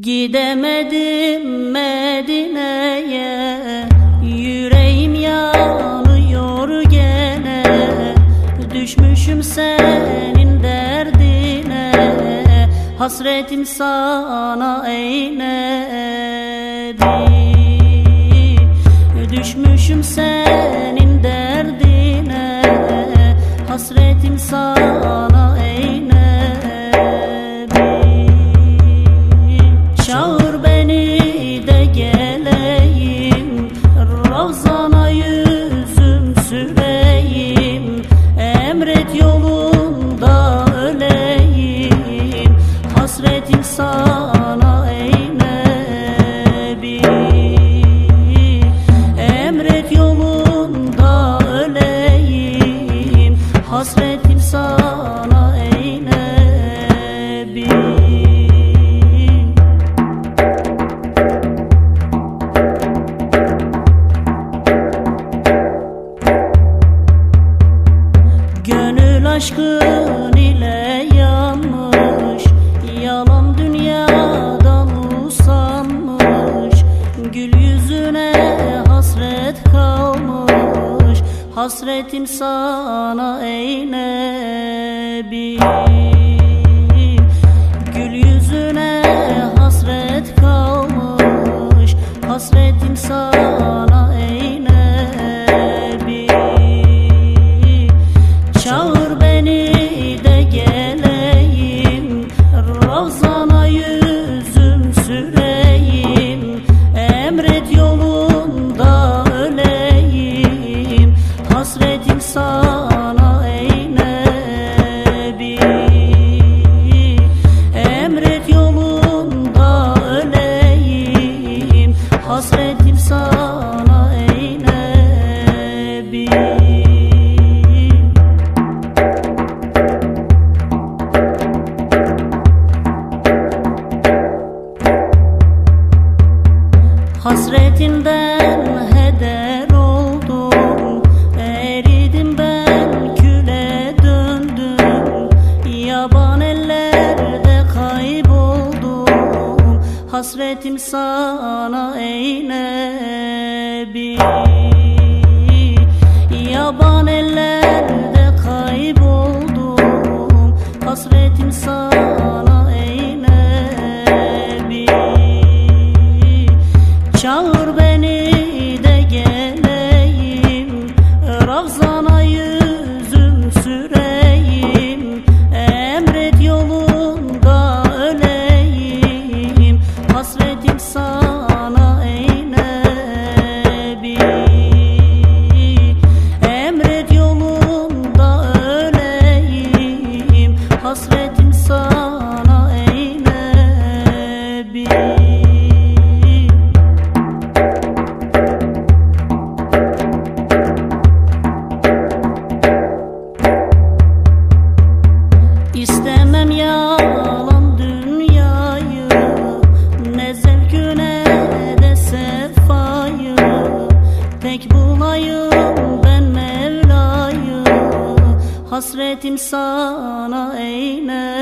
Gidemedim Medine'ye. Yüreğim yanıyor gene. Düşmüşüm senin derdine. Hasretim sana ey Nebi Düşmüşüm senin derdine. Hasretim sana aşkın ile yanmış Yalan dünyadan usanmış Gül yüzüne hasret kalmış Hasretim sana ey Nebi Gül yüzüne hasret kalmış Hasretim sana teslim sana ey Nebi. Yaban ellerde kayboldum. Hasret rahmetin sana eyler.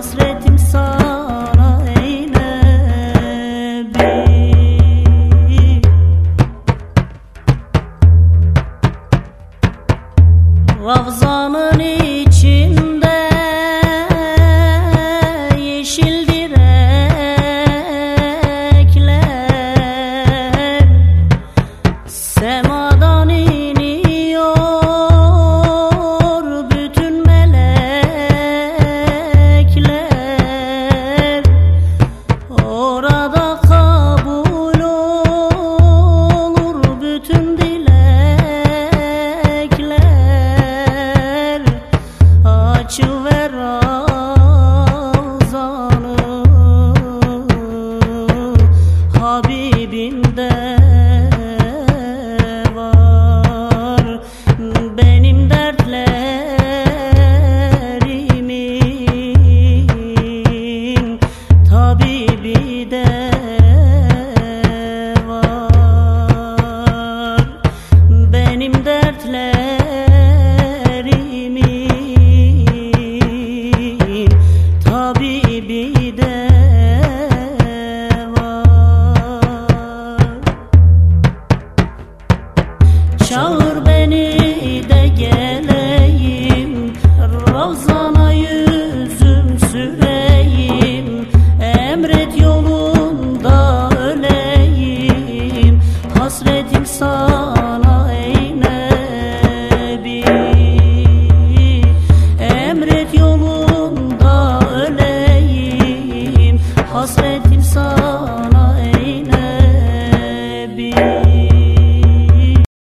hasretim sana ey Nebi. கடல்ல